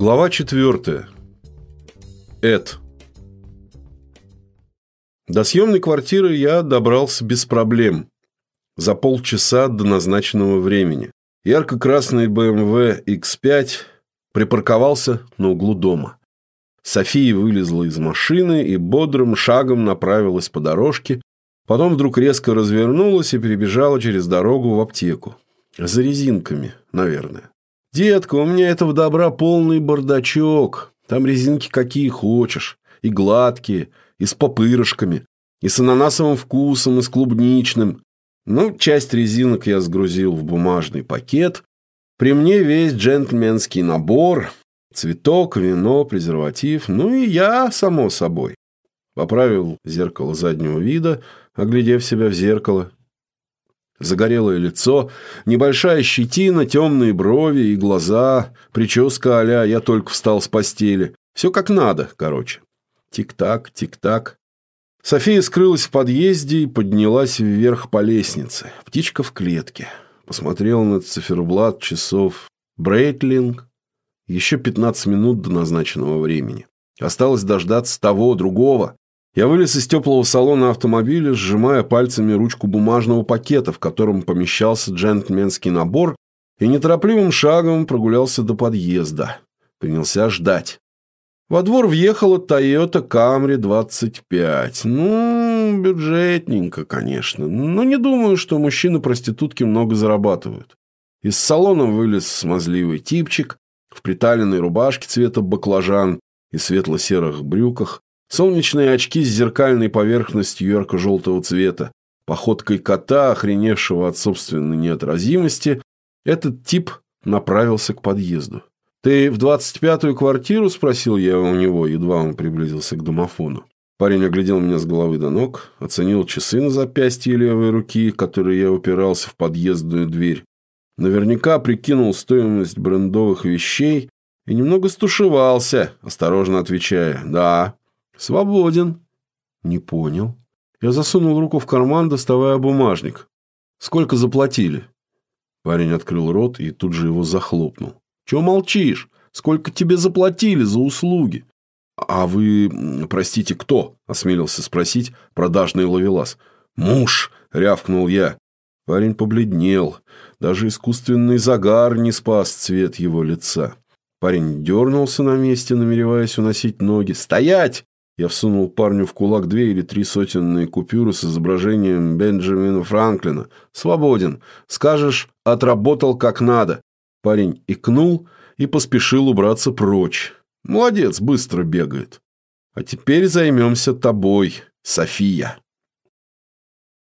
Глава четвертая. Эд. До съемной квартиры я добрался без проблем. За полчаса до назначенного времени. Ярко-красный BMW X5 припарковался на углу дома. София вылезла из машины и бодрым шагом направилась по дорожке, потом вдруг резко развернулась и перебежала через дорогу в аптеку. За резинками, наверное. «Детка, у меня этого добра полный бардачок. Там резинки какие хочешь. И гладкие, и с попырышками, и с ананасовым вкусом, и с клубничным. Ну, часть резинок я сгрузил в бумажный пакет. При мне весь джентльменский набор. Цветок, вино, презерватив. Ну и я, само собой. Поправил зеркало заднего вида, оглядев себя в зеркало. Загорелое лицо, небольшая щетина, темные брови и глаза, прическа а «я только встал с постели». Все как надо, короче. Тик-так, тик-так. София скрылась в подъезде и поднялась вверх по лестнице. Птичка в клетке. Посмотрела на циферблат часов. Брейтлинг. Еще 15 минут до назначенного времени. Осталось дождаться того, другого. Я вылез из теплого салона автомобиля, сжимая пальцами ручку бумажного пакета, в котором помещался джентльменский набор, и неторопливым шагом прогулялся до подъезда. Принялся ждать. Во двор въехала Toyota Camry 25. Ну, бюджетненько, конечно. Но не думаю, что мужчины-проститутки много зарабатывают. Из салона вылез смазливый типчик в приталенной рубашке цвета баклажан и светло-серых брюках, Солнечные очки с зеркальной поверхностью ярко-желтого цвета, походкой кота, охреневшего от собственной неотразимости, этот тип направился к подъезду. «Ты в двадцать пятую квартиру?» – спросил я у него, едва он приблизился к домофону. Парень оглядел меня с головы до ног, оценил часы на запястье левой руки, которые я упирался в подъездную дверь. Наверняка прикинул стоимость брендовых вещей и немного стушевался, осторожно отвечая «Да». «Свободен». «Не понял». Я засунул руку в карман, доставая бумажник. «Сколько заплатили?» Парень открыл рот и тут же его захлопнул. «Чего молчишь? Сколько тебе заплатили за услуги?» «А вы, простите, кто?» – осмелился спросить продажный ловелас. «Муж!» – рявкнул я. Парень побледнел. Даже искусственный загар не спас цвет его лица. Парень дернулся на месте, намереваясь уносить ноги. «Стоять!» Я всунул парню в кулак две или три сотенные купюры с изображением Бенджамина Франклина. «Свободен. Скажешь, отработал как надо». Парень икнул и поспешил убраться прочь. «Молодец, быстро бегает. А теперь займемся тобой, София».